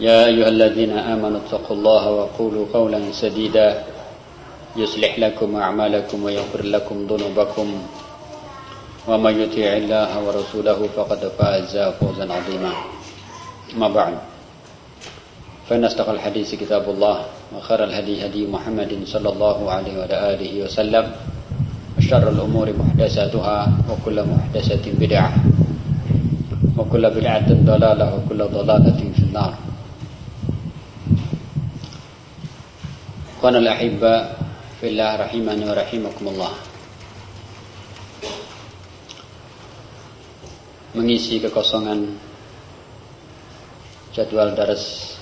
يا أيها الذين آمنوا اتقوا الله وقولوا قولا سديدا يصلح لكم أعمالكم ويغفر لكم ذنوبكم ومن يطيع الله ورسوله فقد فاز فوزا عظيما. ما بعد فإن أصدق الحديث كتاب الله وخير الهدي هدي محمد صلى الله عليه وعلى آله وسلم وشر الأمور محدثاتها وكل محدثة بدعة وكل بدعة ضلالة وكل ضلالة في النار. Qanal ahibba fillah rahimani wa rahimakumullah. Mengisi kekosongan jadwal daras.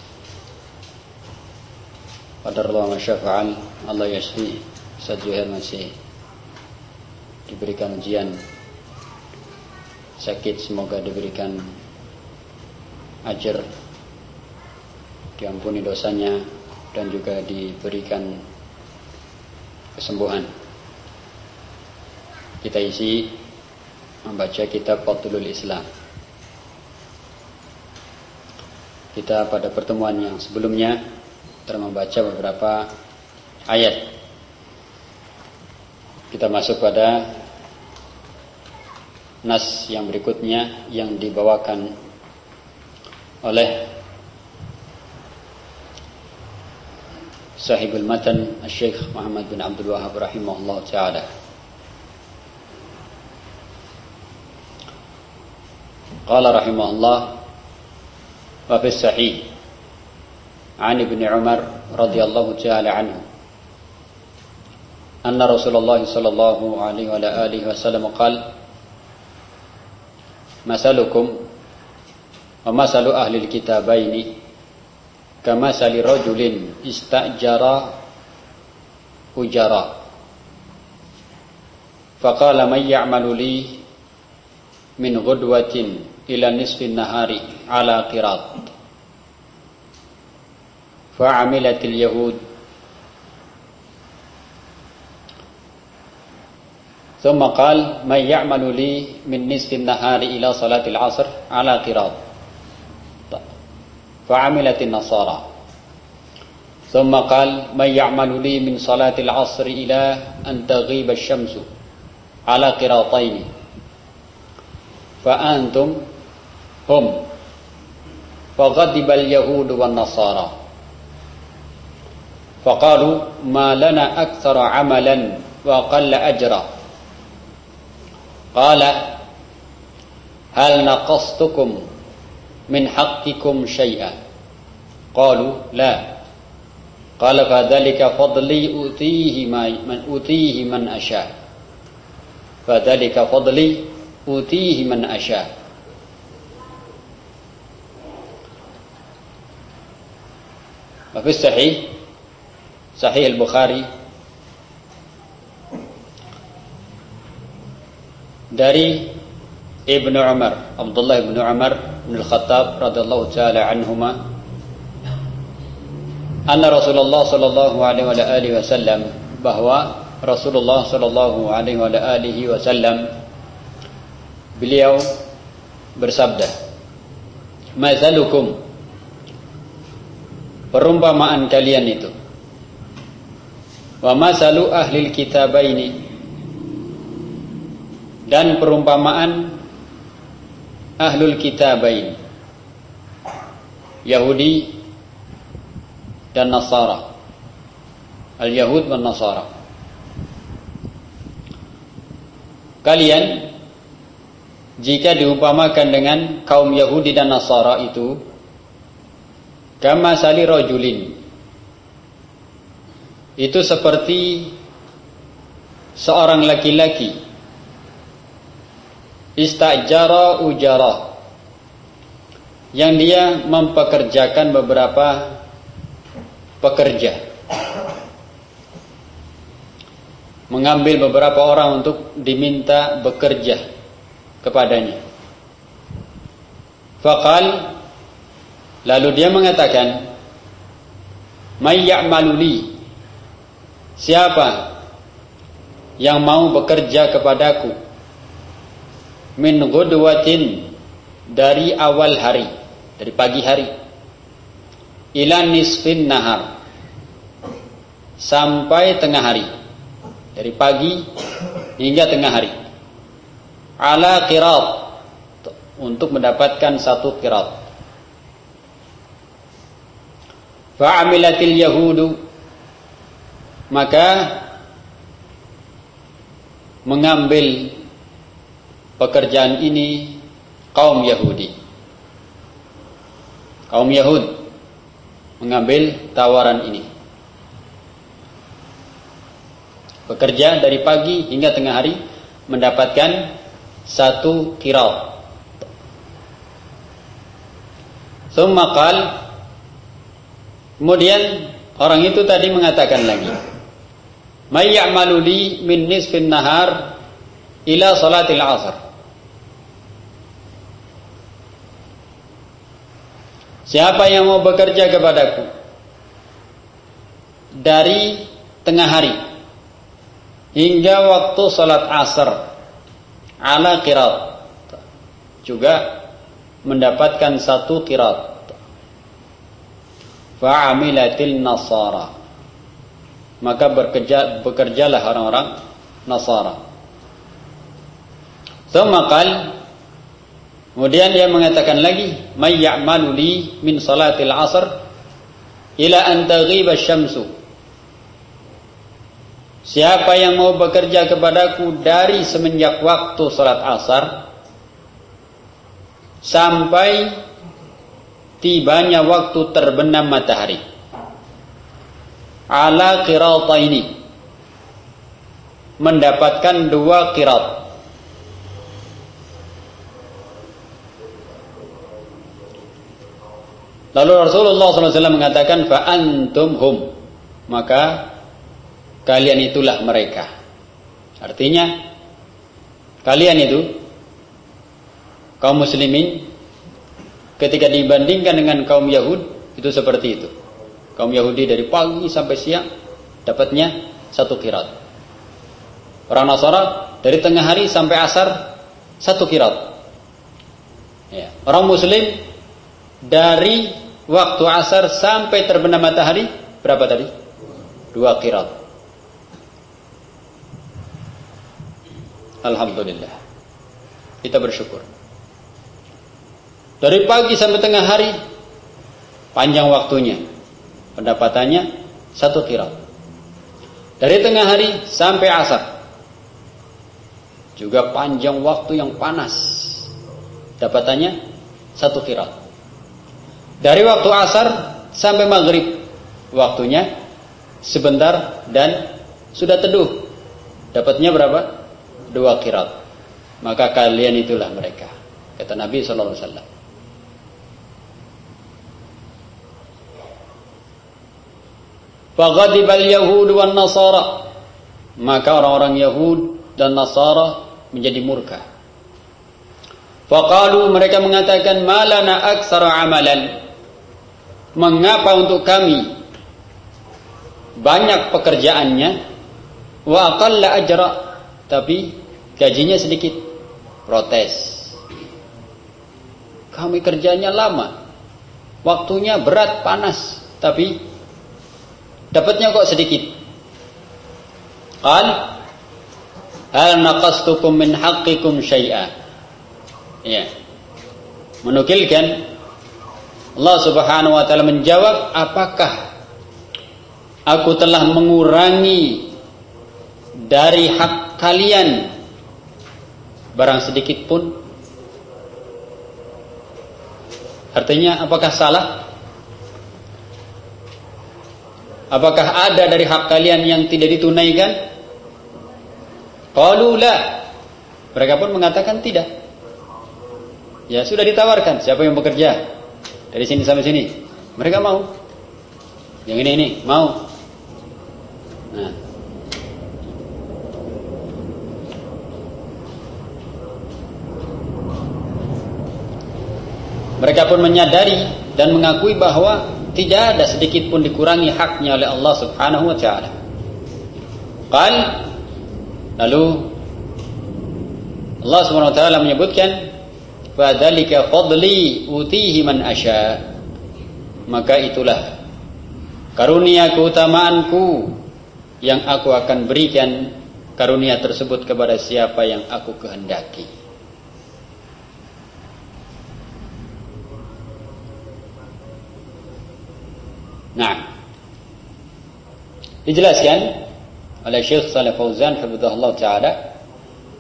Pada Allah masyafa'al Allah yashfi Sajuhir masih diberikan ujian. Sakit semoga diberikan ajar diampuni dosanya dan juga diberikan kesembuhan. Kita isi membaca kitab Fathulul Islam. Kita pada pertemuan yang sebelumnya telah membaca beberapa ayat. Kita masuk pada nas yang berikutnya yang dibawakan oleh صاحب المتن الشيخ محمد بن عبد الوهاب رحمه الله تعالى. قال رحمه الله وفي الصحيح عن ابن عمر رضي الله تعالى عنه أن رسول الله صلى الله عليه وعلى آله وسلم قال مثلكم ومثل أهل الكتابين كمثل رجل استأجر أجرا. فقال من يعمل لي من غدوة إلى نصف النهار على قراط. فعملت اليهود. ثم قال من يعمل لي من نصف النهار إلى صلاة العصر على قراط. فعملت النصارى. ثم قال من يعمل لي من صلاة العصر إلى أن تغيب الشمس على قراطين. فأنتم هم. فغضب اليهود والنصارى. فقالوا ما لنا أكثر عملا وأقل أجرا. قال هل نقصتكم من حقكم شيئا. قالوا لا. قال فذلك فضلي أوتيه من أوتيه من أشاء. فذلك فضلي أوتيه من أشاء. وفي الصحيح صحيح البخاري dari Ibnu Umar Abdullah Ibnu Umar bin Al-Khattab radhiyallahu taala anhuma anna Rasulullah sallallahu alaihi wa alihi wasallam bahwa Rasulullah sallallahu alaihi wasallam beliau bersabda Mazalukum perumpamaan kalian itu wa masalu ahli kitabaini dan perumpamaan ahlul kitabain. Yahudi dan Nasara. al-Yahud dan Nasara. Kalian jika diumpamakan dengan kaum Yahudi dan Nasara itu kama sali rajulin itu seperti seorang laki-laki istajara ujara. Yang dia mempekerjakan beberapa pekerja. Mengambil beberapa orang untuk diminta bekerja kepadanya. Faqal lalu dia mengatakan may ya'maluli siapa yang mau bekerja kepadaku min ghudwatin dari awal hari dari pagi hari ila nisfin nahar sampai tengah hari dari pagi hingga tengah hari. Ala qirat untuk mendapatkan satu qirat fa'amilatil yahudu maka mengambil pekerjaan ini kaum Yahudi. Kaum Yahud mengambil tawaran ini. Bekerja dari pagi hingga tengah hari mendapatkan satu kirau. Summa Kemudian orang itu tadi mengatakan lagi. May ya'malu li min nisfin nahar ila salatil asar. Siapa yang mau bekerja kepadaku? Dari tengah hari. Hingga waktu salat asar. Ala kirat juga mendapatkan satu kirat fa'amilatil nasara. Maka bekerja bekerjalah orang-orang nasara. Thumma Kemudian dia mengatakan lagi, "May ya'malu li min salatil 'asr ila an taghiba syamsu." Siapa yang mau bekerja kepadaku dari semenjak waktu salat asar sampai tibanya waktu terbenam matahari. Ala ini mendapatkan dua qirat Lalu Rasulullah SAW mengatakan fa antum hum maka kalian itulah mereka. Artinya kalian itu kaum muslimin ketika dibandingkan dengan kaum Yahud itu seperti itu. Kaum Yahudi dari pagi sampai siang dapatnya satu kirat. Orang Nasara dari tengah hari sampai asar satu kirat. Ya. Orang Muslim dari waktu asar sampai terbenam matahari berapa tadi? Dua kirat. Alhamdulillah. Kita bersyukur. Dari pagi sampai tengah hari panjang waktunya. Pendapatannya satu kirat. Dari tengah hari sampai asar juga panjang waktu yang panas. Dapatannya satu kirat. Dari waktu asar sampai maghrib waktunya sebentar dan sudah teduh. Dapatnya berapa? Dua kirat. Maka kalian itulah mereka. Kata Nabi Sallallahu Alaihi Yahud wan Nasara. Maka orang-orang Yahud dan Nasara menjadi murka. Faqalu mereka mengatakan malana aksara amalan mengapa untuk kami banyak pekerjaannya? Wa aqalla ajra tapi gajinya sedikit. Protes. Kami kerjanya lama. Waktunya berat panas tapi dapatnya kok sedikit. Qal hal naqastukum min haqqikum syai'a. Ya. Menukilkan Allah Subhanahu wa taala menjawab, "Apakah aku telah mengurangi dari hak kalian? Barang sedikit pun. Artinya apakah salah? Apakah ada dari hak kalian yang tidak ditunaikan? Qalu la. Mereka pun mengatakan tidak. Ya sudah ditawarkan siapa yang bekerja dari sini sampai sini. Mereka mau. Yang ini ini. Mau. Nah. Mereka pun menyadari dan mengakui bahwa tidak ada sedikit pun dikurangi haknya oleh Allah Subhanahu wa taala. Qal lalu Allah Subhanahu wa taala menyebutkan fadzalika fadli utihi man asya. Maka itulah karunia keutamaanku yang aku akan berikan karunia tersebut kepada siapa yang aku kehendaki. Nah. Dijelaskan oleh Syekh Saleh Fauzan hafizahullah taala,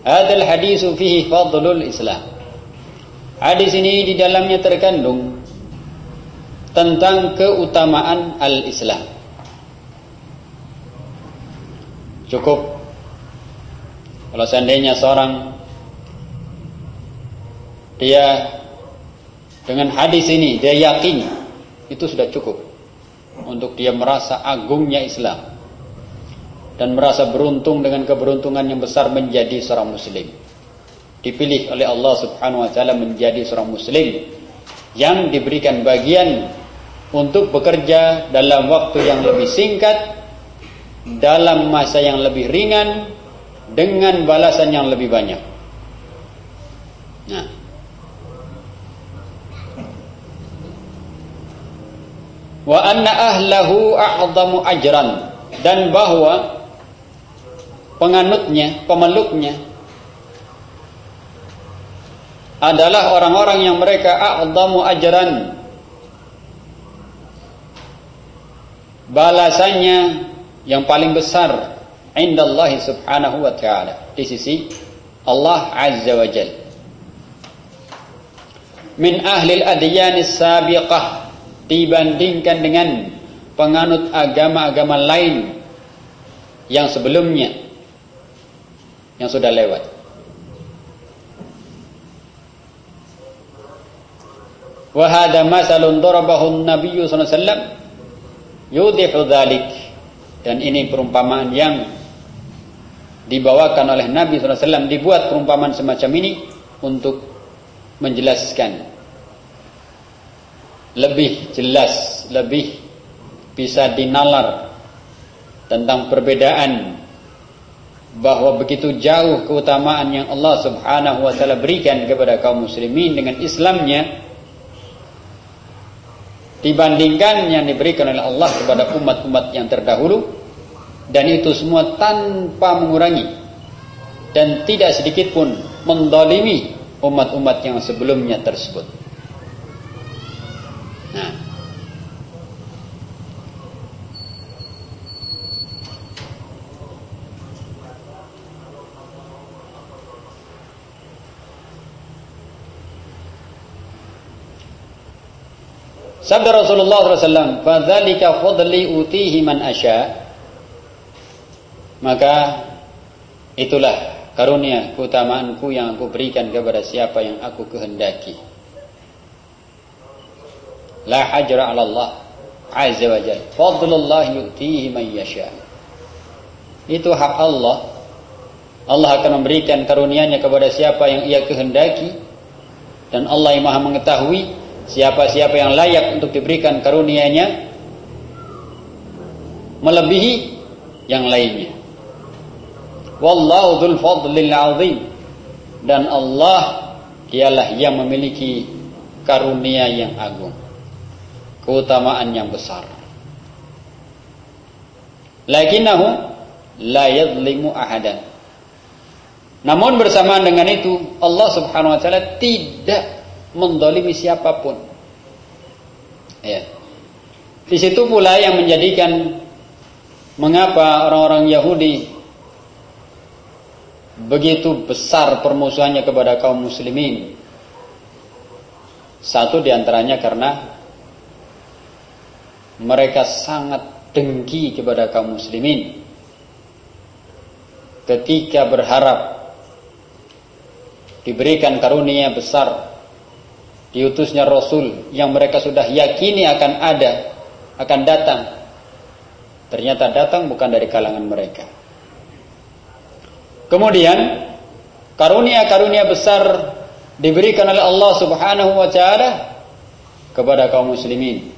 "Hadzal hadis fihi fadlul Islam." Hadis ini di dalamnya terkandung tentang keutamaan al-Islam. Cukup kalau seandainya seorang dia dengan hadis ini dia yakin itu sudah cukup untuk dia merasa agungnya Islam dan merasa beruntung dengan keberuntungan yang besar menjadi seorang muslim dipilih oleh Allah Subhanahu wa taala menjadi seorang muslim yang diberikan bagian untuk bekerja dalam waktu yang lebih singkat dalam masa yang lebih ringan dengan balasan yang lebih banyak. Nah. Wa anna ahlahu a'zamu ajran. Dan bahwa penganutnya, pemeluknya adalah orang-orang yang mereka a'zamu ajran. Balasannya yang paling besar indallahi subhanahu wa ta'ala. Di sisi Allah azza wa jalla min ahli al-adyan as-sabiqah dibandingkan dengan penganut agama-agama lain yang sebelumnya yang sudah lewat. Hadha masalun darabahu an-nabiy sallallahu alaihi wasallam dzalik dan ini perumpamaan yang dibawakan oleh Nabi wasallam dibuat perumpamaan semacam ini untuk menjelaskan. Lebih jelas, lebih bisa dinalar tentang perbedaan bahwa begitu jauh keutamaan yang Allah Subhanahu wa taala berikan kepada kaum muslimin dengan Islamnya dibandingkan yang diberikan oleh Allah kepada umat-umat yang terdahulu dan itu semua tanpa mengurangi dan tidak sedikit pun mendolimi umat-umat yang sebelumnya tersebut. Nah. Sabda Rasulullah SAW, "Fadzalika fadli utihi man asya." Maka itulah karunia keutamaanku yang aku berikan kepada siapa yang aku kehendaki. La hajra 'ala Allah azza wa jalla. Fadlullah yu'tihi man yasha. Itu hak Allah. Allah akan memberikan karunia-Nya kepada siapa yang Ia kehendaki dan Allah yang Maha mengetahui siapa-siapa yang layak untuk diberikan karunia-Nya melebihi yang lainnya. Wallahu dzul fadlil 'azim. Dan Allah dialah yang memiliki karunia yang agung keutamaan yang besar. Lakinnahu la yadlimu ahadan. Namun bersamaan dengan itu Allah Subhanahu wa taala tidak mendolimi siapa pun. Ya. Di situ pula yang menjadikan mengapa orang-orang Yahudi begitu besar permusuhannya kepada kaum muslimin. Satu di antaranya karena mereka sangat dengki kepada kaum muslimin. Ketika berharap diberikan karunia besar diutusnya Rasul yang mereka sudah yakini akan ada, akan datang. Ternyata datang bukan dari kalangan mereka. Kemudian karunia-karunia besar diberikan oleh Allah Subhanahu wa taala kepada kaum muslimin.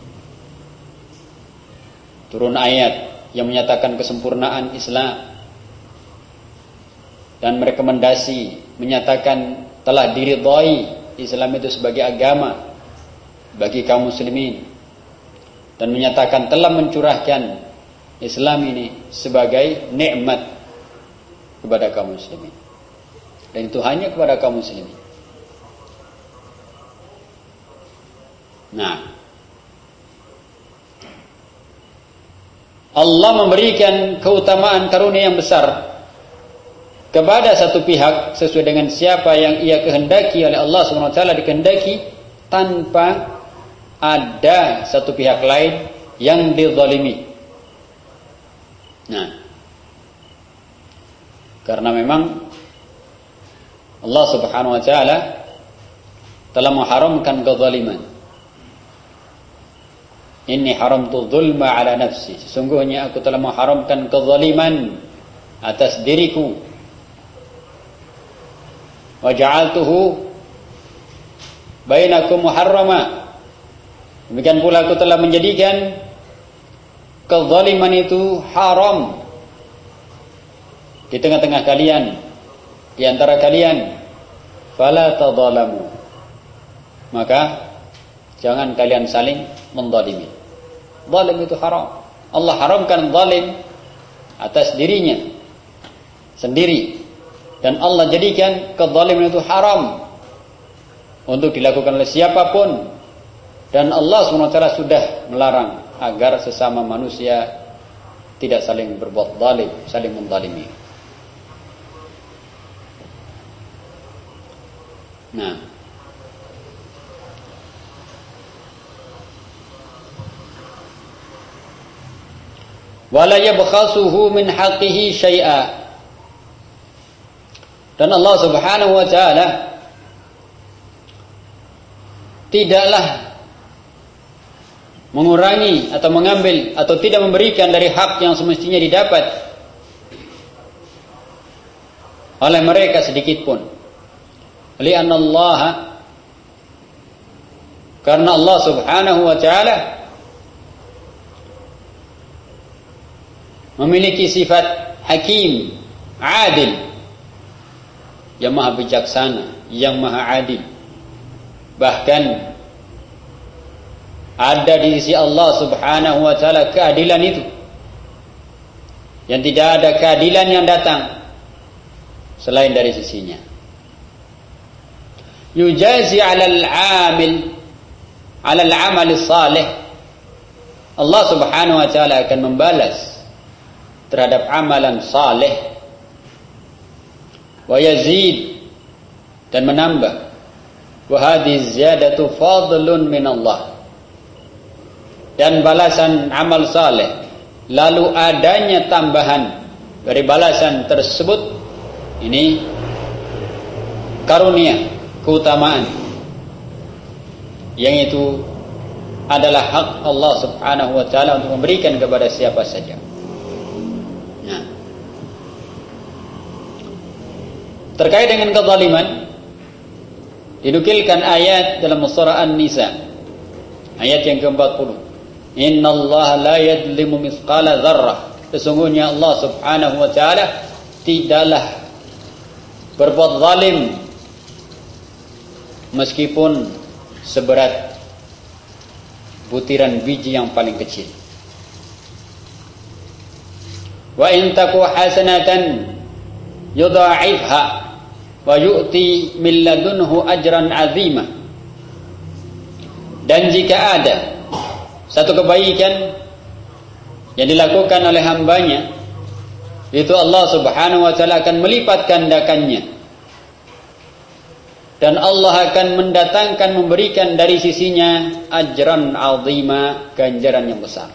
Turun ayat yang menyatakan kesempurnaan Islam dan merekomendasi menyatakan telah diridhai Islam itu sebagai agama bagi kaum muslimin dan menyatakan telah mencurahkan Islam ini sebagai nikmat kepada kaum muslimin. Dan itu hanya kepada kaum muslimin. Nah, Allah memberikan keutamaan karunia yang besar kepada satu pihak sesuai dengan siapa yang ia kehendaki oleh Allah SWT dikehendaki tanpa ada satu pihak lain yang dizalimi. Nah, karena memang Allah Subhanahu wa taala telah mengharamkan kezaliman. Inni haramtu dzulma ala nafsi. Sesungguhnya aku telah mengharamkan kezaliman atas diriku. Wa ja'altuhu bainakum muharrama. Demikian pula aku telah menjadikan kezaliman itu haram di tengah-tengah kalian di antara kalian. Fala tadzalamu maka jangan kalian saling mendalimi. Zalim itu haram. Allah haramkan zalim atas dirinya sendiri dan Allah jadikan kezaliman itu haram untuk dilakukan oleh siapa pun dan Allah SWT sudah melarang agar sesama manusia tidak saling berbuat zalim, saling mendalimi. Nah. Wala yabkhasuhu min haqqihi syai'a. Dan Allah Subhanahu wa taala tidaklah mengurangi atau mengambil atau tidak memberikan dari hak yang semestinya didapat oleh mereka sedikit pun. Allah karena Allah Subhanahu wa taala memiliki sifat hakim, adil, yang maha bijaksana, yang maha adil. Bahkan ada di sisi Allah Subhanahu wa taala keadilan itu. Yang tidak ada keadilan yang datang selain dari sisinya yujazi 'alal 'amil 'alal 'amal salih Allah Subhanahu wa taala akan membalas terhadap amalan saleh wa yazid dan menambah wa hadhihi ziyadatu fadlun min Allah dan balasan amal saleh lalu adanya tambahan dari balasan tersebut ini karunia keutamaan yang itu adalah hak Allah Subhanahu wa taala untuk memberikan kepada siapa saja. Nah. Terkait dengan kezaliman dinukilkan ayat dalam surah An-Nisa ayat yang ke-40. Inna Allah la yadlimu mithqala dzarrah. Sesungguhnya Allah Subhanahu wa taala tidaklah berbuat zalim meskipun seberat butiran biji yang paling kecil. Wa in taku hasanatan yudha'ifha wa yu'ti min ladunhu ajran 'azima. Dan jika ada satu kebaikan yang dilakukan oleh hambanya itu Allah subhanahu wa ta'ala akan melipat gandakannya dan Allah akan mendatangkan memberikan dari sisinya ajran azima ganjaran yang besar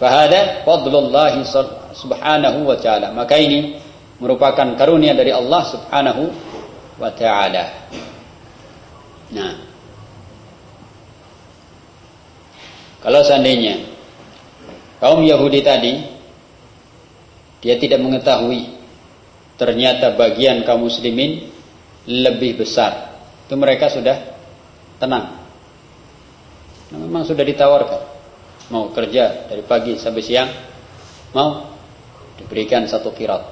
fahada fadlullah subhanahu wa ta'ala maka ini merupakan karunia dari Allah subhanahu wa ta'ala nah kalau seandainya kaum Yahudi tadi dia tidak mengetahui ternyata bagian kaum muslimin lebih besar. Itu mereka sudah tenang. Memang sudah ditawarkan. Mau kerja dari pagi sampai siang, mau diberikan satu kirat.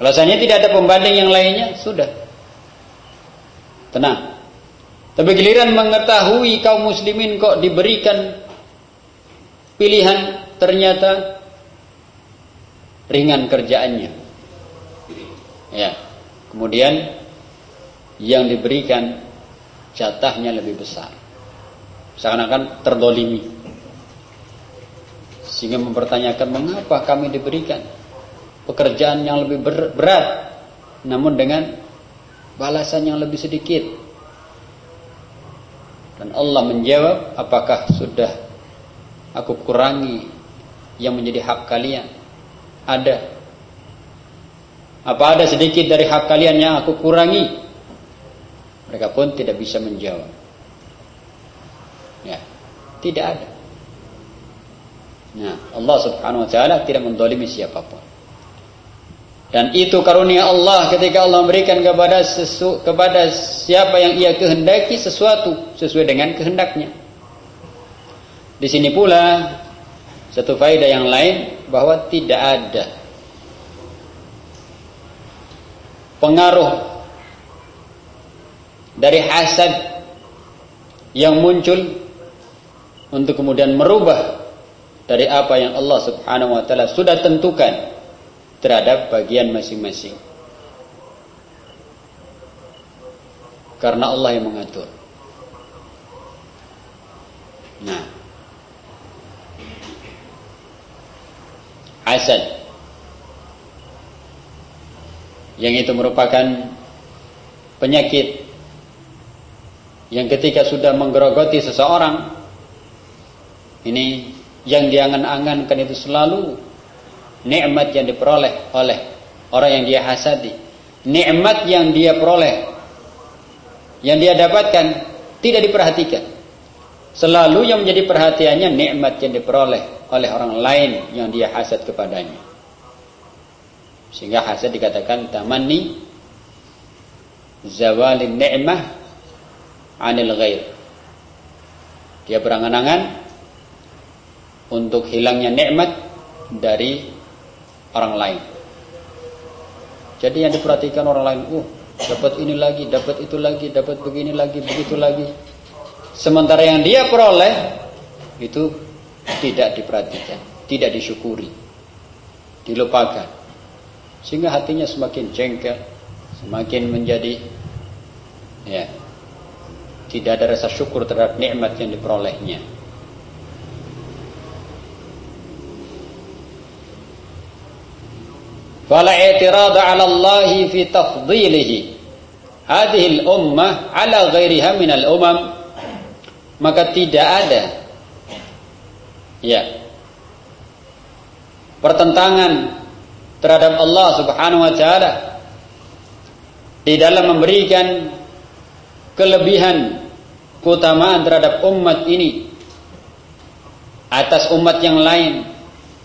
Kalau tidak ada pembanding yang lainnya, sudah. Tenang. Tapi giliran mengetahui kaum muslimin kok diberikan pilihan ternyata ringan kerjaannya. Ya. Kemudian yang diberikan jatahnya lebih besar. Seakan-akan terdolimi. Sehingga mempertanyakan mengapa kami diberikan pekerjaan yang lebih berat namun dengan balasan yang lebih sedikit. Dan Allah menjawab, apakah sudah aku kurangi yang menjadi hak kalian? Ada. Apa ada sedikit dari hak kalian yang aku kurangi? Mereka pun tidak bisa menjawab. Ya, tidak ada. Nah, Allah Subhanahu wa taala tidak mendolimi siapa pun. Dan itu karunia Allah ketika Allah memberikan kepada sesu, kepada siapa yang ia kehendaki sesuatu sesuai dengan kehendaknya. Di sini pula satu faedah yang lain bahwa tidak ada pengaruh dari hasad yang muncul untuk kemudian merubah dari apa yang Allah Subhanahu wa taala sudah tentukan terhadap bagian masing-masing. Karena Allah yang mengatur. Nah, hasad yang itu merupakan penyakit yang ketika sudah menggerogoti seseorang ini yang diangan-angankan itu selalu nikmat yang diperoleh oleh orang yang dia hasadi nikmat yang dia peroleh yang dia dapatkan tidak diperhatikan selalu yang menjadi perhatiannya nikmat yang diperoleh oleh orang lain yang dia hasad kepadanya. Sehingga hasad dikatakan tamanni zawalin ni'mah anil ghair. Dia berangan-angan untuk hilangnya nikmat dari orang lain. Jadi yang diperhatikan orang lain, uh, dapat ini lagi, dapat itu lagi, dapat begini lagi, begitu lagi. Sementara yang dia peroleh itu tidak diperhatikan, tidak disyukuri, dilupakan. Sehingga hatinya semakin jengkel, semakin menjadi ya tidak ada rasa syukur terhadap nikmat yang diperolehnya. Fala i'tirad 'ala Allah fi tafdhilihi hadhihi al-ummah 'ala ghairiha min al-umam maka tidak ada Ya. Pertentangan terhadap Allah Subhanahu wa taala di dalam memberikan kelebihan keutamaan terhadap umat ini atas umat yang lain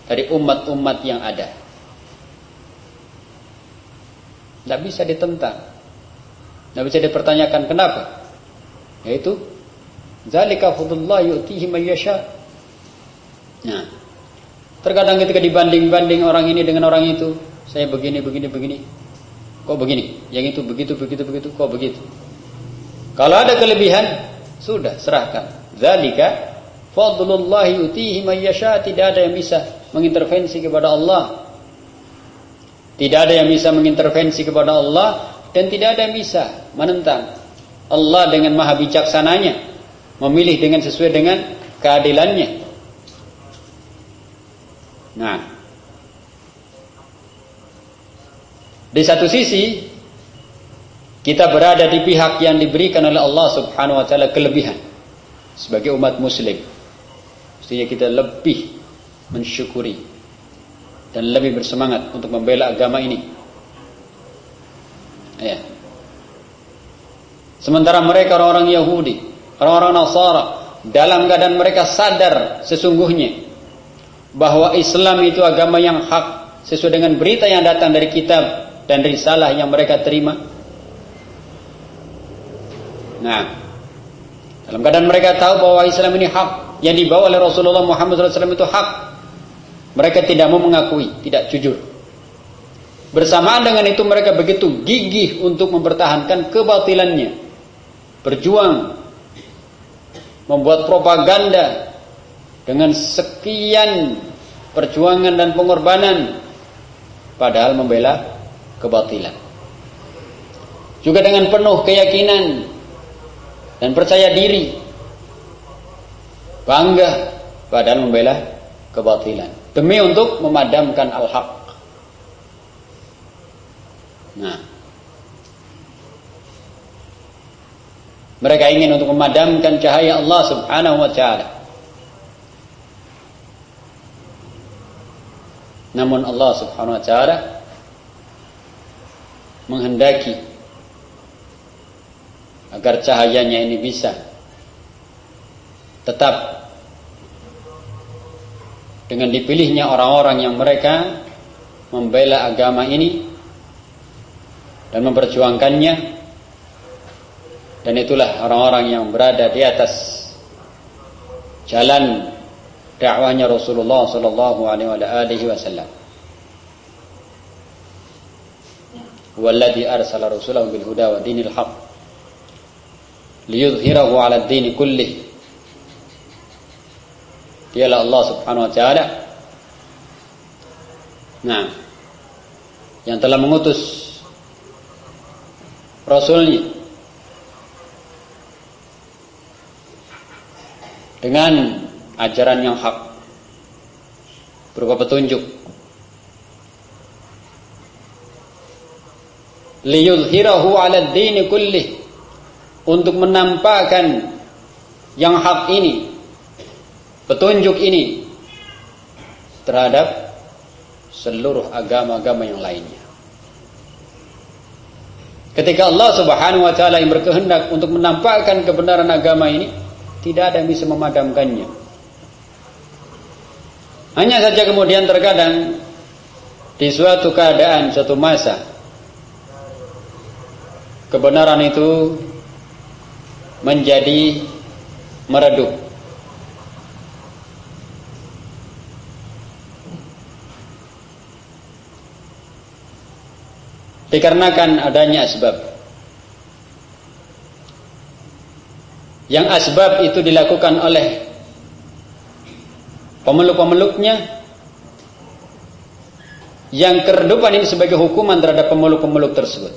dari umat-umat yang ada. Tidak bisa ditentang. Tidak bisa dipertanyakan kenapa. Yaitu zalika fadlullah yu'tihi man yasha. Nah, terkadang ketika dibanding-banding orang ini dengan orang itu, saya begini, begini, begini. Kok begini? Yang itu begitu, begitu, begitu. Kok begitu? Kalau ada kelebihan, sudah serahkan. Zalika fadlullah yutihi man yasha. Tidak ada yang bisa mengintervensi kepada Allah. Tidak ada yang bisa mengintervensi kepada Allah dan tidak ada yang bisa menentang Allah dengan maha bijaksananya memilih dengan sesuai dengan keadilannya. Nah, di satu sisi kita berada di pihak yang diberikan oleh Allah Subhanahu wa taala kelebihan sebagai umat muslim. Mestinya kita lebih mensyukuri dan lebih bersemangat untuk membela agama ini. Ya. Sementara mereka orang-orang Yahudi, orang-orang Nasara dalam keadaan mereka sadar sesungguhnya bahwa Islam itu agama yang hak sesuai dengan berita yang datang dari kitab dan risalah yang mereka terima. Nah, dalam keadaan mereka tahu bahwa Islam ini hak yang dibawa oleh Rasulullah Muhammad SAW itu hak, mereka tidak mau mengakui, tidak jujur. Bersamaan dengan itu mereka begitu gigih untuk mempertahankan kebatilannya. Berjuang membuat propaganda dengan sekian perjuangan dan pengorbanan padahal membela kebatilan. Juga dengan penuh keyakinan dan percaya diri bangga padahal membela kebatilan demi untuk memadamkan al-haq. Nah, Mereka ingin untuk memadamkan cahaya Allah Subhanahu wa taala. Namun Allah Subhanahu wa taala menghendaki agar cahayanya ini bisa tetap dengan dipilihnya orang-orang yang mereka membela agama ini dan memperjuangkannya dan itulah orang-orang yang berada di atas jalan dakwahnya Rasulullah sallallahu alaihi wasallam. Walladhi arsala rasulahu bil huda wa dinil haq liyudhhirahu 'ala Dialah Allah Subhanahu wa taala. Nah, yang telah mengutus rasulnya dengan ajaran yang hak berupa petunjuk liyudhhirahu 'ala ad-din kullih untuk menampakkan yang hak ini petunjuk ini terhadap seluruh agama-agama yang lainnya. Ketika Allah Subhanahu wa taala yang berkehendak untuk menampakkan kebenaran agama ini, tidak ada yang bisa memadamkannya. Hanya saja kemudian terkadang di suatu keadaan, suatu masa kebenaran itu menjadi meredup. Dikarenakan adanya sebab yang asbab itu dilakukan oleh pemeluk-pemeluknya. Yang keredupan ini sebagai hukuman terhadap pemeluk-pemeluk tersebut.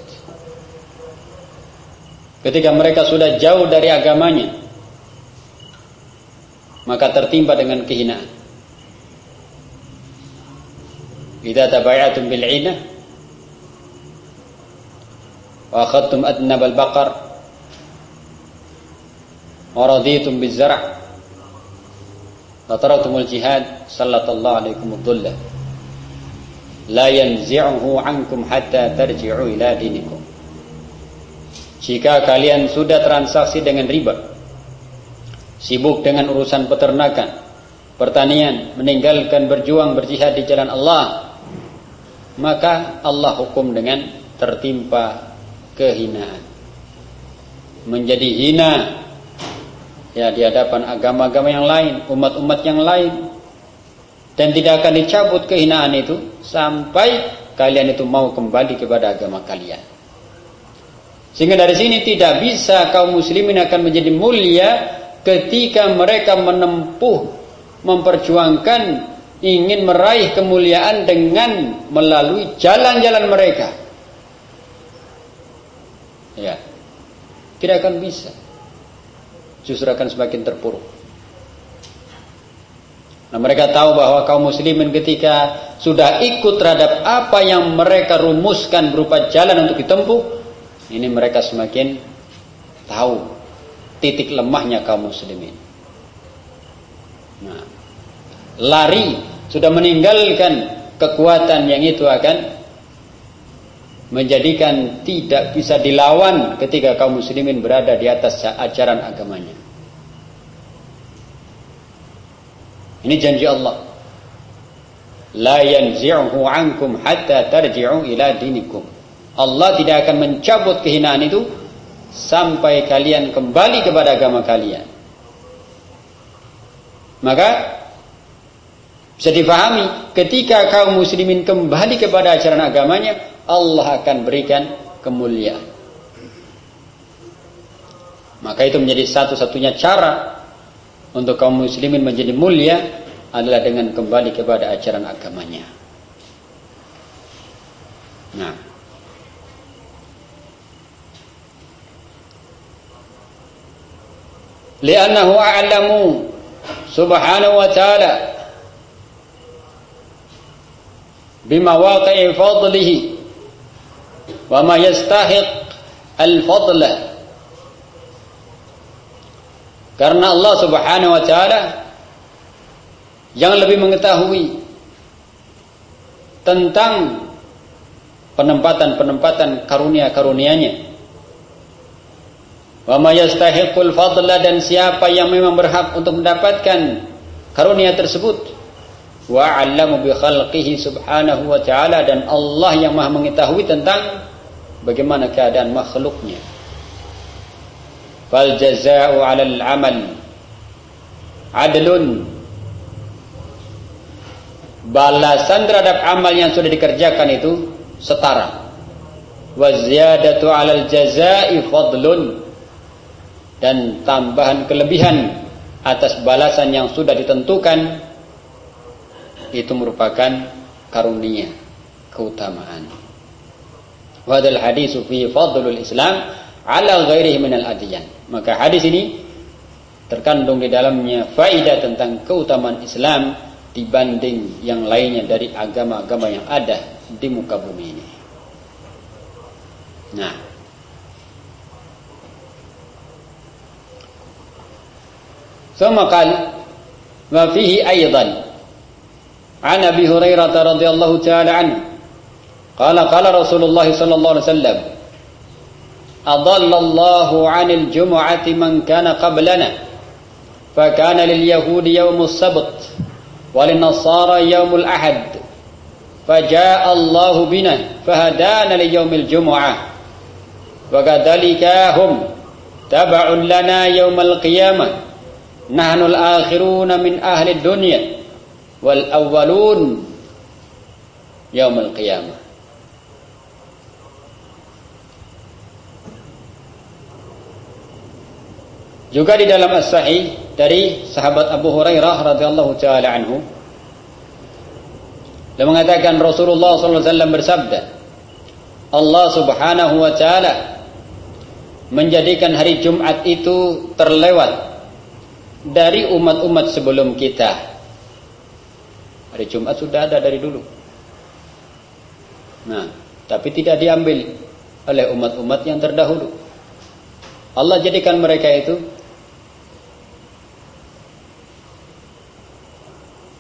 Ketika mereka sudah jauh dari agamanya maka tertimpa dengan kehinaan. Idza bil 'inah wa akhadtum adnab al-baqar wa raditum صلّى الله عليكم tarakumul jihad sallallahu alaikum dhullah la yanzi'uhu ankum hatta tarji'u ila dinikum jika kalian sudah transaksi dengan riba sibuk dengan urusan peternakan pertanian meninggalkan berjuang berjihad di jalan Allah maka Allah hukum dengan tertimpa kehinaan. Menjadi hina ya di hadapan agama-agama yang lain, umat-umat yang lain. Dan tidak akan dicabut kehinaan itu sampai kalian itu mau kembali kepada agama kalian. Sehingga dari sini tidak bisa kaum muslimin akan menjadi mulia ketika mereka menempuh memperjuangkan ingin meraih kemuliaan dengan melalui jalan-jalan mereka. Ya. Tidak akan bisa. justru akan semakin terpuruk. Nah mereka tahu bahwa kaum muslimin ketika sudah ikut terhadap apa yang mereka rumuskan berupa jalan untuk ditempuh, ini mereka semakin tahu titik lemahnya kaum muslimin. Nah, lari sudah meninggalkan kekuatan yang itu akan menjadikan tidak bisa dilawan ketika kaum muslimin berada di atas ajaran agamanya. Ini janji Allah. La yanzi'uhu ankum hatta tarji'u ila dinikum. Allah tidak akan mencabut kehinaan itu sampai kalian kembali kepada agama kalian. Maka bisa difahami ketika kaum muslimin kembali kepada ajaran agamanya, Allah akan berikan kemuliaan. Maka itu menjadi satu-satunya cara untuk kaum muslimin menjadi mulia adalah dengan kembali kepada ajaran agamanya. Nah. A'lamu subhanahu wa ta'ala bimawaqi'i fadlihi wa ma yastahiq al-fadla karena Allah Subhanahu wa taala yang lebih mengetahui tentang penempatan-penempatan karunia-karunianya. Wa may yastahiqul fadla dan siapa yang memang berhak untuk mendapatkan karunia tersebut. Wa 'allamu bi khalqihi subhanahu wa ta'ala dan Allah yang Maha mengetahui tentang bagaimana keadaan makhluknya? Fal jazaa'u 'alal 'amal adlun. Balasan terhadap amal yang sudah dikerjakan itu setara. Wa ziyadatu 'alal jazaa'i fadlun. Dan tambahan kelebihan atas balasan yang sudah ditentukan itu merupakan karunia keutamaan. Wadal hadisu fi fadlul Islam ala ghairihi minal adiyan. Maka hadis ini terkandung di dalamnya faidah tentang keutamaan Islam dibanding yang lainnya dari agama-agama yang ada di muka bumi ini. Nah, ثم قال وفيه أيضا عن أبي هريرة رضي الله تعالى عنه قال قال رسول الله صلى الله عليه وسلم أضل الله عن الجمعة من كان قبلنا فكان لليهود يوم السبت وللنصارى يوم الأحد فجاء الله بنا فهدانا ليوم الجمعة وكذلك هم تبع لنا يوم القيامة نحن الآخرون من أهل الدنيا والأولون يوم القيامة. Juga di dalam As-Sahih dari sahabat Abu Hurairah radhiyallahu taala anhu dia mengatakan Rasulullah wasallam bersabda Allah Subhanahu wa taala menjadikan hari Jumat itu terlewat dari umat-umat sebelum kita. Hari Jumat sudah ada dari dulu. Nah, tapi tidak diambil oleh umat-umat yang terdahulu. Allah jadikan mereka itu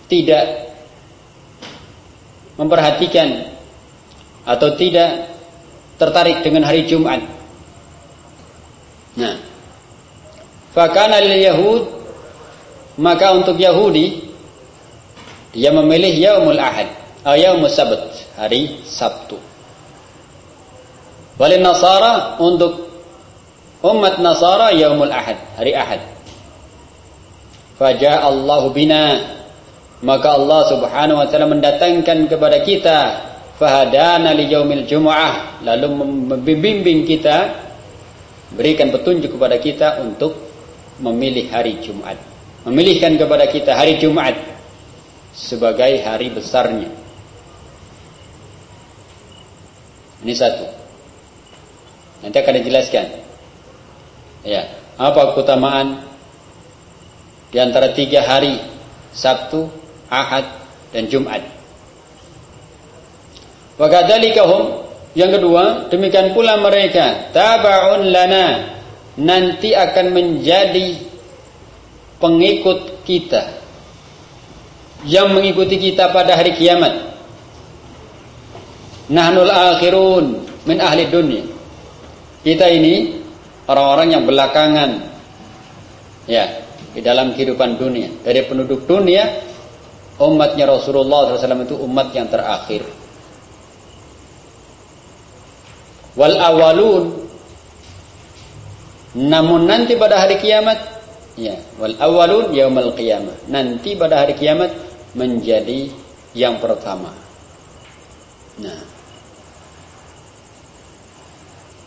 tidak memperhatikan atau tidak tertarik dengan hari Jumat. Nah, fakana lil Yahud maka untuk Yahudi dia memilih yaumul Ahad, atau yaumul Sabat, hari Sabtu. Walin Nasara untuk umat Nasara yaumul Ahad, hari Ahad. Faja Allahu bina maka Allah Subhanahu wa taala mendatangkan kepada kita fahadana li yaumil jumu'ah. Lalu membimbing kita berikan petunjuk kepada kita untuk memilih hari Jumat. Memilihkan kepada kita hari Jumat sebagai hari besarnya. Ini satu. Nanti akan dijelaskan. Ya apa keutamaan? Di antara tiga hari Sabtu, Ahad, dan Jumat. Wakadalikahum yang kedua, demikian pula mereka tabaun lana nanti akan menjadi pengikut kita yang mengikuti kita pada hari kiamat. Nahnul akhirun min ahli dunia. Kita ini orang-orang yang belakangan ya di dalam kehidupan dunia. Dari penduduk dunia, umatnya Rasulullah SAW itu umat yang terakhir. Wal awalun. Namun nanti pada hari kiamat ya wal awalun yaumal qiyamah. Nanti pada hari kiamat menjadi yang pertama. Nah.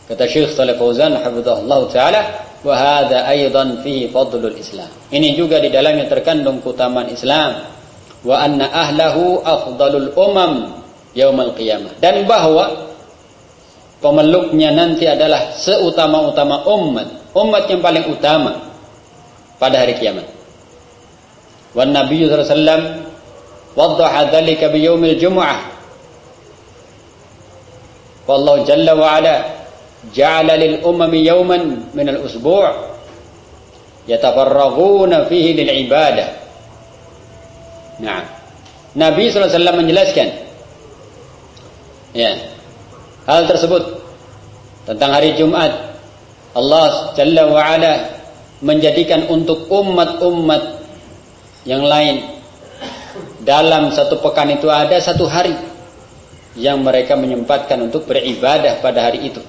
Kata Syekh Saleh Fauzan hafizahullah taala wa hadza aidan fihi fadlul Islam. Ini juga di dalamnya terkandung keutamaan Islam wa anna ahlahu afdalul umam yaumal qiyamah dan bahwa pemeluknya nanti adalah seutama-utama umat, umat yang paling utama pada hari kiamat. Wan Nabi sallallahu alaihi wasallam waddaha dzalika bi yaumil jumu'ah. Wallahu jalla wa ala ja'ala lil umami yawman min al usbu' yatafarraghuna fihi lil ibadah. Nah, Nabi wasallam menjelaskan ya hal tersebut tentang hari Jumat Allah Jalla wa ala menjadikan untuk umat-umat yang lain dalam satu pekan itu ada satu hari yang mereka menyempatkan untuk beribadah pada hari itu.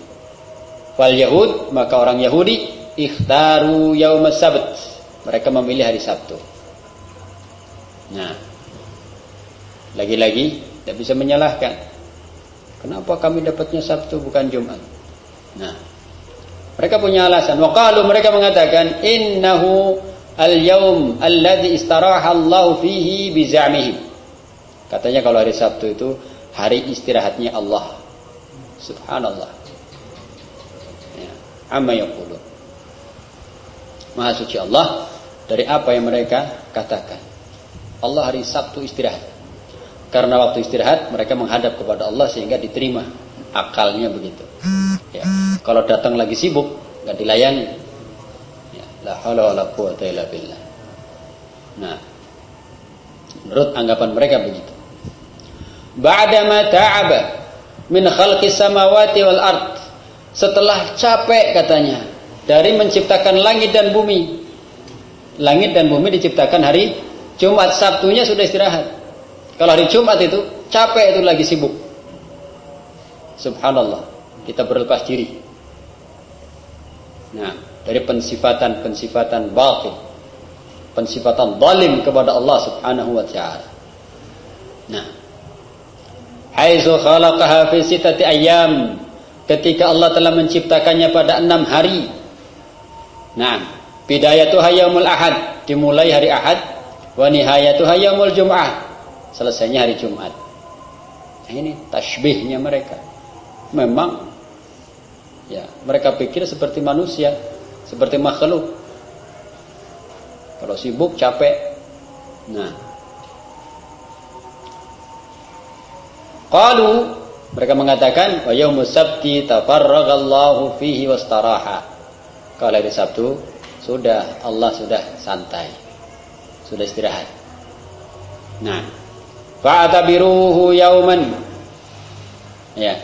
Wal Yahud maka orang Yahudi ikhtaru yaum sabt. Mereka memilih hari Sabtu. Nah, lagi-lagi tidak bisa menyalahkan Kenapa kami dapatnya Sabtu bukan Jumat? Nah, mereka punya alasan. Waqalu mereka mengatakan innahu al-yaum alladhi istaraha Allah fihi bi Katanya kalau hari Sabtu itu hari istirahatnya Allah. Subhanallah. Ya, amma. Maha suci Allah dari apa yang mereka katakan. Allah hari Sabtu istirahat. Karena waktu istirahat mereka menghadap kepada Allah sehingga diterima akalnya begitu. Ya. Kalau datang lagi sibuk nggak dilayani. Ya. Nah, menurut anggapan mereka begitu. Ba'dama ta'aba min samawati wal ard. Setelah capek katanya dari menciptakan langit dan bumi. Langit dan bumi diciptakan hari Jumat, Sabtunya sudah istirahat. Kalau hari Jumat itu capek itu lagi sibuk. Subhanallah. Kita berlepas diri. Nah, dari pensifatan-pensifatan batil. Pensifatan zalim kepada Allah Subhanahu wa taala. Nah, haitsu khalaqaha fi sittati ayyam ketika Allah telah menciptakannya pada enam hari. Nah, bidayatuha yaumul ahad, dimulai hari Ahad, wa nihayatuha yaumul jum'ah, selesainya hari Jumat. Nah, ini tasbihnya mereka. Memang ya, mereka pikir seperti manusia, seperti makhluk. Kalau sibuk capek. Nah. Qalu mereka mengatakan wa yaumus sabti tafarragallahu fihi wastaraha. Kalau hari Sabtu sudah Allah sudah santai. Sudah istirahat. Nah, fa'tabiruhu yauman. Ya.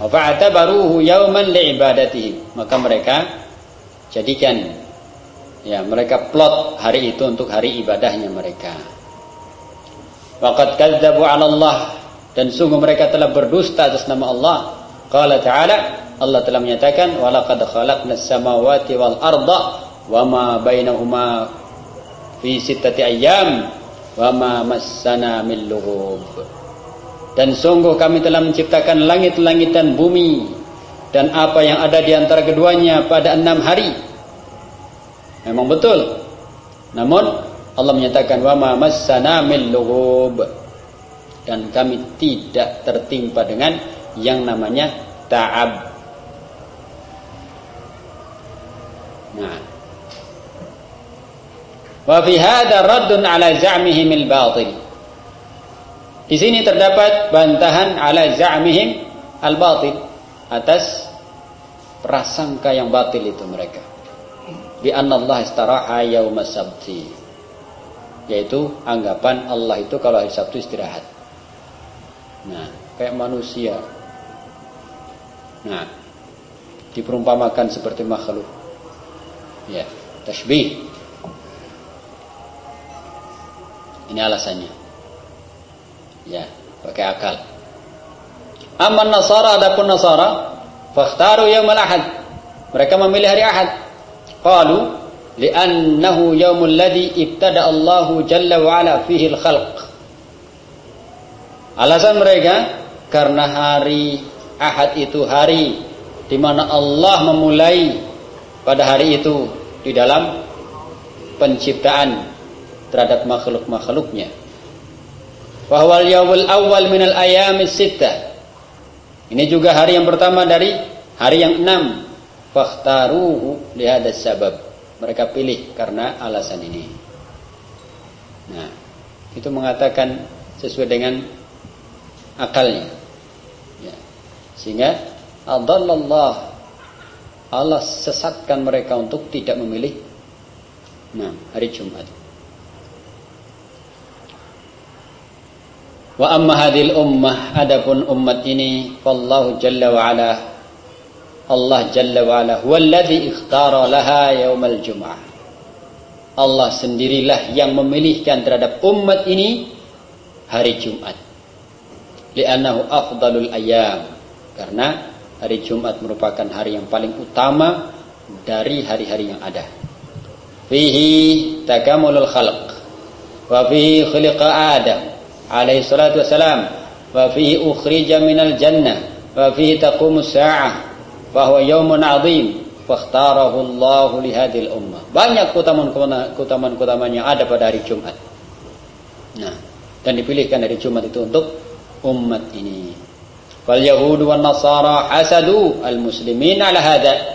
Fa'tabaruhu yauman li'ibadatihim maka mereka jadikan ya mereka plot hari itu untuk hari ibadahnya mereka. Waqad kadzabu 'ala Allah. Dan sungguh mereka telah berdusta atas nama Allah. Qala ta'ala Allah telah menyatakan walaqad khalaqnas samawati wal arda wama bainahuma fi sittati ayyam wa ma massana min dan sungguh kami telah menciptakan langit-langit dan bumi dan apa yang ada di antara keduanya pada enam hari. Memang betul. Namun Allah menyatakan wa ma massana min dan kami tidak tertimpa dengan yang namanya ta'ab. Nah Wa fi hadha raddun ala za'mihim al-batil. Di sini terdapat bantahan ala za'mihim al-batil atas prasangka yang batil itu mereka. Bi anna Allah istaraha yaum sabti. Yaitu anggapan Allah itu kalau hari Sabtu istirahat. Nah, kayak manusia. Nah, diperumpamakan seperti makhluk. Ya, tasbih. Ini alasannya. Ya, pakai akal. Aman Nasara adapun Nasara, fakhtaru yaumal ahad. Mereka memilih hari Ahad. Qalu li'annahu yaumul ladzi ibtada Allahu jalla wa ala fihi al-khalq. Alasan mereka karena hari Ahad itu hari di mana Allah memulai pada hari itu di dalam penciptaan terhadap makhluk-makhluknya. Wahwal yaumul awal minal ayamis sittah. Ini juga hari yang pertama dari hari yang enam fakhtaruhu lihadas sabab. Mereka pilih karena alasan ini. Nah, itu mengatakan sesuai dengan akalnya. Ya. Sehingga adallallah Allah sesatkan mereka untuk tidak memilih nah, hari Jumat. Wa amma hadhil ummah adapun umat ini fallahu jalla wa ala. Allah Jalla wa'ala Huwaladhi ikhtara laha yawmal jum'ah. Allah sendirilah yang memilihkan terhadap umat ini hari Jumat. Li'annahu afdalul ayam karena hari Jumat merupakan hari yang paling utama dari hari-hari yang ada. Fihi takamulul khalq. Wa fihi khuliqa Adam alaihi salatu wassalam wa fihi ukhrija minal jannah wa fihi taqumus sa'ah bahwa yaumun azim fakhtarahu Allah li hadhil ummah. Banyak keutamaan-keutamaan yang ada pada hari Jumat. Nah, dan dipilihkan hari Jumat itu untuk umat ini. Fal yahudu wan nasara hasadu al muslimin ala hada.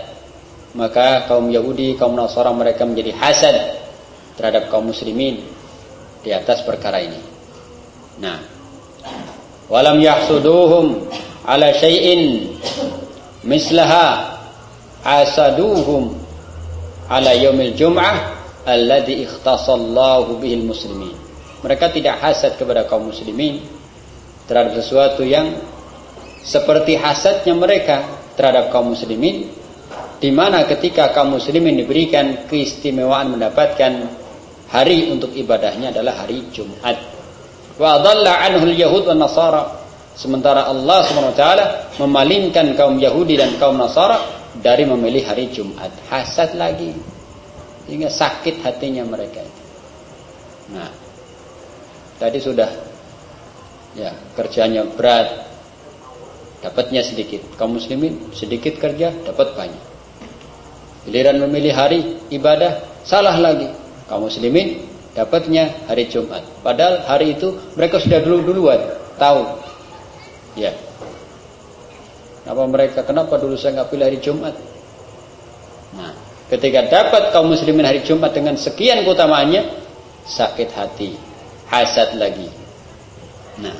Maka kaum Yahudi, kaum Nasara mereka menjadi hasad terhadap kaum muslimin di atas perkara ini. Nah, walam yahsuduhum ala syai'in mislaha asaduhum ala yaumil jum'ah alladhi ikhtasallahu bihil muslimin. Mereka tidak hasad kepada kaum muslimin terhadap sesuatu yang seperti hasadnya mereka terhadap kaum muslimin di mana ketika kaum muslimin diberikan keistimewaan mendapatkan hari untuk ibadahnya adalah hari Jumat wa anhu al-yahud wa nasara Sementara Allah SWT memalingkan kaum Yahudi dan kaum Nasara dari memilih hari Jumat. Hasad lagi. Sehingga sakit hatinya mereka. Nah, tadi sudah ya kerjanya berat, dapatnya sedikit. Kaum muslimin sedikit kerja, dapat banyak. Giliran memilih hari ibadah, salah lagi. Kaum muslimin dapatnya hari Jumat. Padahal hari itu mereka sudah dulu-duluan tahu Ya. Kenapa mereka? Kenapa dulu saya nggak pilih hari Jumat? Nah, ketika dapat kaum muslimin hari Jumat dengan sekian keutamaannya, sakit hati, hasad lagi. Nah,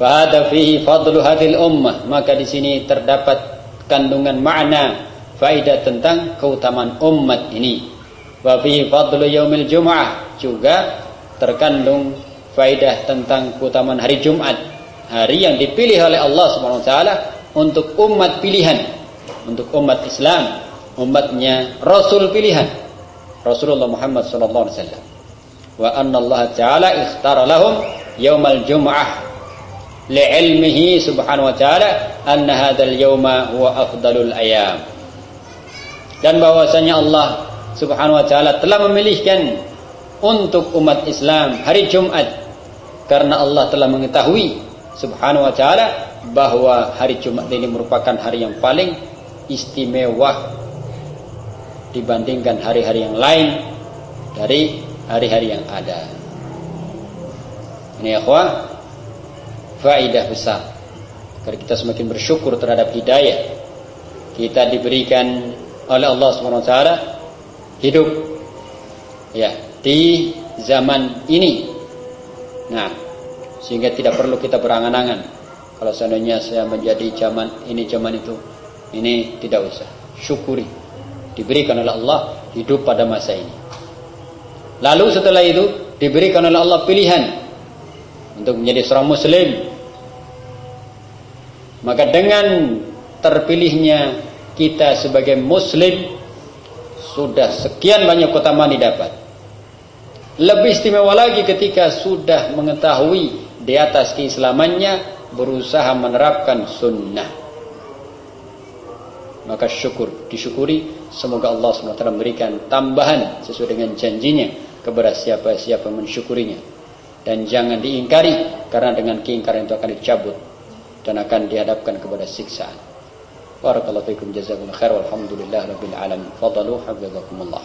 Fahada fihi fadlu hadil ummah. Maka di sini terdapat kandungan makna faidah tentang keutamaan umat ini. Wa fadlu yaumil jum'ah. Juga terkandung faidah tentang keutamaan hari Jumat hari yang dipilih oleh Allah taala untuk umat pilihan, untuk umat Islam, umatnya Rasul pilihan. Rasulullah Muhammad sallallahu alaihi wasallam. Wa anna Allah taala ikhtara lahum yaumal jum'ah li'ilmihi subhanahu wa ta'ala anna hadzal yauma huwa afdalul ayam. Dan bahwasanya Allah subhanahu wa ta'ala telah memilihkan untuk umat Islam hari Jumat karena Allah telah mengetahui Subhanahu wa taala bahwa hari Jumat ini merupakan hari yang paling istimewa dibandingkan hari-hari yang lain dari hari-hari yang ada. Ini akhwah faidah besar. Agar kita semakin bersyukur terhadap hidayah kita diberikan oleh Allah Subhanahu wa taala hidup ya di zaman ini. Nah, sehingga tidak perlu kita berangan-angan kalau seandainya saya menjadi zaman ini zaman itu. Ini tidak usah. Syukuri diberikan oleh Allah hidup pada masa ini. Lalu setelah itu diberikan oleh Allah pilihan untuk menjadi seorang muslim. Maka dengan terpilihnya kita sebagai muslim sudah sekian banyak keutamaan didapat. Lebih istimewa lagi ketika sudah mengetahui di atas keislamannya berusaha menerapkan sunnah. Maka syukur, disyukuri semoga Allah SWT memberikan tambahan sesuai dengan janjinya kepada siapa-siapa mensyukurinya. Dan jangan diingkari karena dengan keingkaran itu akan dicabut dan akan dihadapkan kepada siksaan. بارك الله فيكم جزاكم خير والحمد لله رب العالمين. فضلوا حفظكم الله.